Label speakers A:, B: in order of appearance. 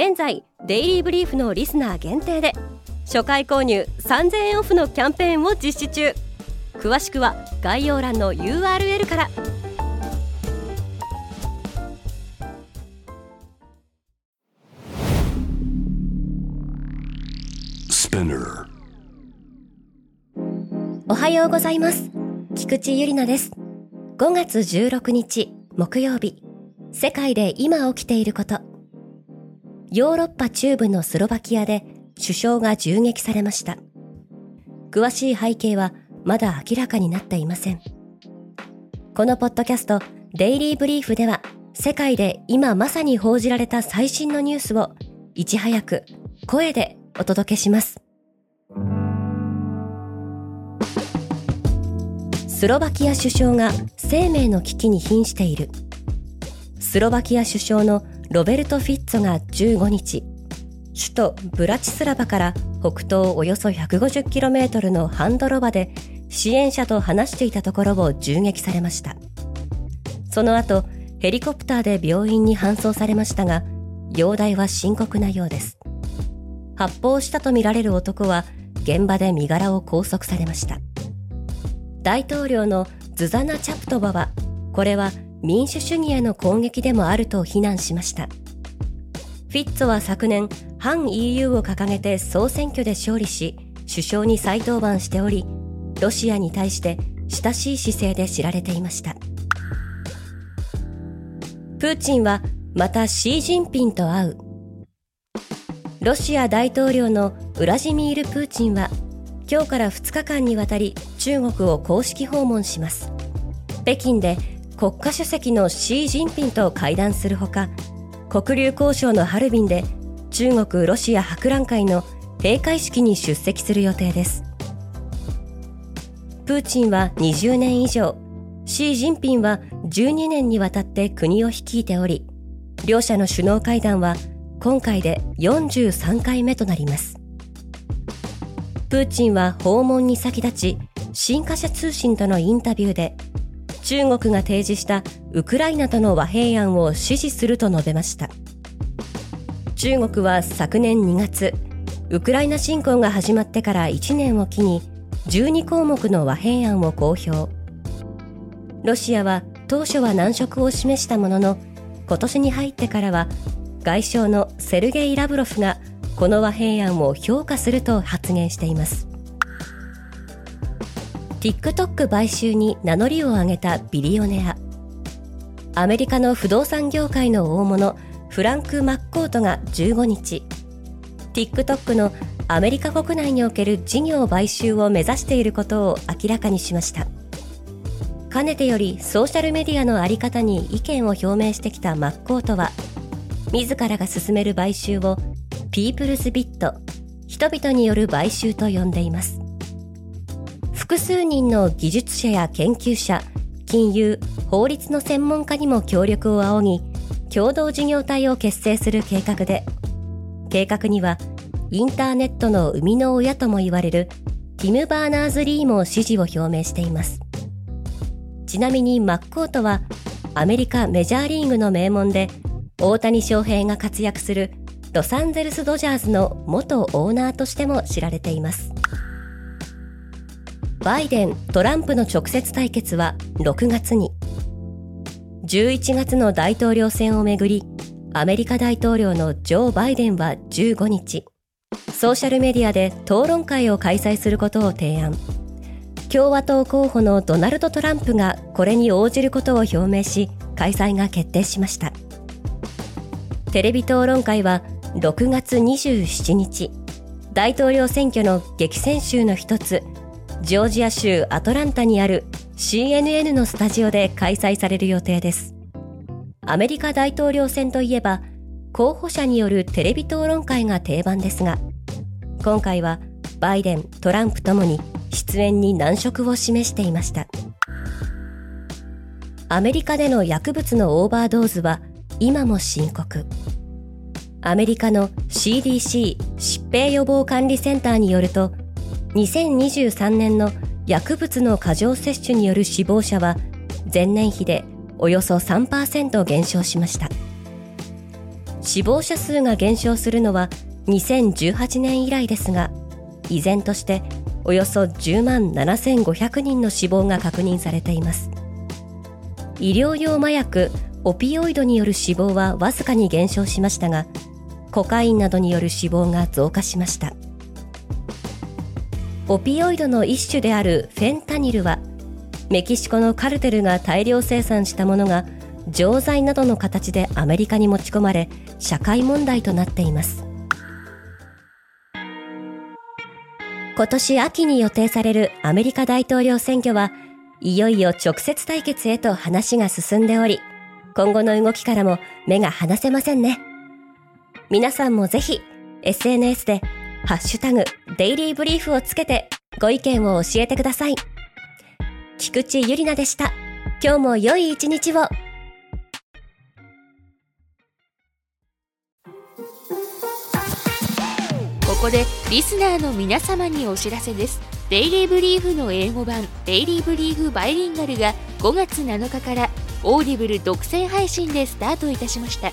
A: 現在デイリーブリーフのリスナー限定で初回購入3000円オフのキャンペーンを実施中。詳しくは概要欄の URL から。おはようございます。菊池ゆりなです。5月16日木曜日。世界で今起きていることヨーロッパ中部のスロバキアで首相が銃撃されました。詳しい背景はまだ明らかになっていません。このポッドキャスト、デイリーブリーフでは、世界で今まさに報じられた最新のニュースを、いち早く声でお届けします。スロバキア首相が生命の危機に瀕している。スロバキア首相のロベルト・フィッツォが15日、首都ブラチスラバから北東およそ 150km のハンドロバで支援者と話していたところを銃撃されました。その後、ヘリコプターで病院に搬送されましたが、容体は深刻なようです。発砲したとみられる男は現場で身柄を拘束されました。大統領のズザナ・チャプトバは、これは民主主義への攻撃でもあると非難しました。フィッツォは昨年、反 EU を掲げて総選挙で勝利し、首相に再登板しており、ロシアに対して親しい姿勢で知られていました。プーチンはまたシー・ジンピンと会う。ロシア大統領のウラジミール・プーチンは今日から2日間にわたり中国を公式訪問します。北京で国家主席のシー・ジンピンと会談するほか、黒竜交渉のハルビンで中国ロシア博覧会の閉会式に出席する予定です。プーチンは20年以上、シー・ジンピンは12年にわたって国を率いており、両者の首脳会談は今回で43回目となります。プーチンは訪問に先立ち、新華社通信とのインタビューで中国が提示したウクライナとの和平案を支持すると述べました。中国は昨年2月ウクライナ侵攻が始まってから1年を機に12項目の和平案を公表。ロシアは当初は難色を示したものの今年に入ってからは外相のセルゲイ・ラブロフがこの和平案を評価すると発言しています。TikTok 買収に名乗りを上げたビリオネア。アメリカの不動産業界の大物フランク・マッコートが15日 TikTok のアメリカ国内における事業買収を目指していることを明らかにしました。かねてよりソーシャルメディアの在り方に意見を表明してきたマッコートは自らが進める買収をピープルズビット人々による買収と呼んでいます。複数人の技術者や研究者、金融、法律の専門家にも協力を仰ぎ、共同事業体を結成する計画で、計画にはインターネットの生みの親とも言われるティム・バーナーズ・リーも支持を表明しています。ちなみにマッコートはアメリカメジャーリーグの名門で大谷翔平が活躍するロサンゼルス・ドジャーズの元オーナーとしても知られています。バイデン・トランプの直接対決は6月に。11月の大統領選をめぐりアメリカ大統領のジョー・バイデンは15日ソーシャルメディアで討論会を開催することを提案。共和党候補のドナルド・トランプがこれに応じることを表明し開催が決定しました。テレビ討論会は6月27日大統領選挙の激戦州の一つジョージア州アトランタにある CNN のスタジオで開催される予定です。アメリカ大統領選といえば、候補者によるテレビ討論会が定番ですが今回はバイデントランプともに出演に難色を示していましたアメリカでの薬物のオーバードーズは今も深刻アメリカの CDC 疾病予防管理センターによると2023年の薬物の過剰摂取による死亡者は前年比でおよそ3%減少しました。死亡者数が減少するのは2018年以来ですが依然としておよそ10万7500人の死亡が確認されています。医療用麻薬オピオイドによる死亡はわずかに減少しましたがコカインなどによる死亡が増加しました。オピオイドの一種であるフェンタニルはメキシコのカルテルが大量生産したものが錠剤などの形でアメリカに持ち込まれ社会問題となっています。今年秋に予定されるアメリカ大統領選挙はいよいよ直接対決へと話が進んでおり今後の動きからも目が離せませんね。皆さんもぜひ SNS でハッシュタグデイリーブリーフをつけてご意見を教えてください。菊池ゆりなでした。今日も良い一日を。
B: ここでリスナーの皆様にお知らせです。デイリーブリーフの英語版デイリーブリーフバイリンガルが5月7日からオーディブル独占配信でスタートいたしました